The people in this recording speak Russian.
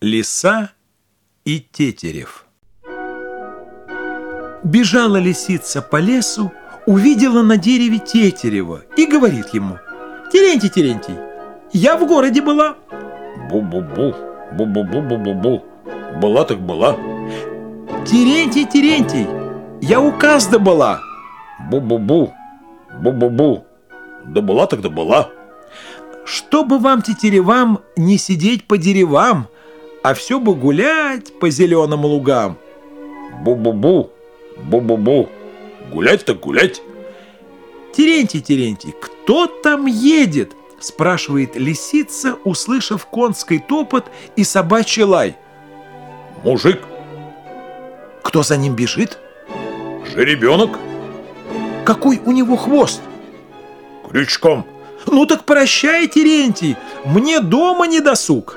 Лиса и Тетерев Бежала лисица по лесу, увидела на дереве Тетерева и говорит ему «Терентий, Терентий, я в городе была». «Бу-бу-бу, бу-бу-бу-бу-бу-бу, была так была». «Терентий, Терентий, я у Казда была». «Бу-бу-бу, бу-бу-бу, да была так да была». «Чтобы вам, тетеревам, не сидеть по деревам, а все бы гулять по зеленым лугам». «Бу-бу-бу, бу-бу-бу, гулять так гулять». «Терентий, Терентий, кто там едет?» спрашивает лисица, услышав конский топот и собачий лай. «Мужик». «Кто за ним бежит?» «Жеребенок». «Какой у него хвост?» «Крючком». «Ну так прощай, Терентий, мне дома не досуг».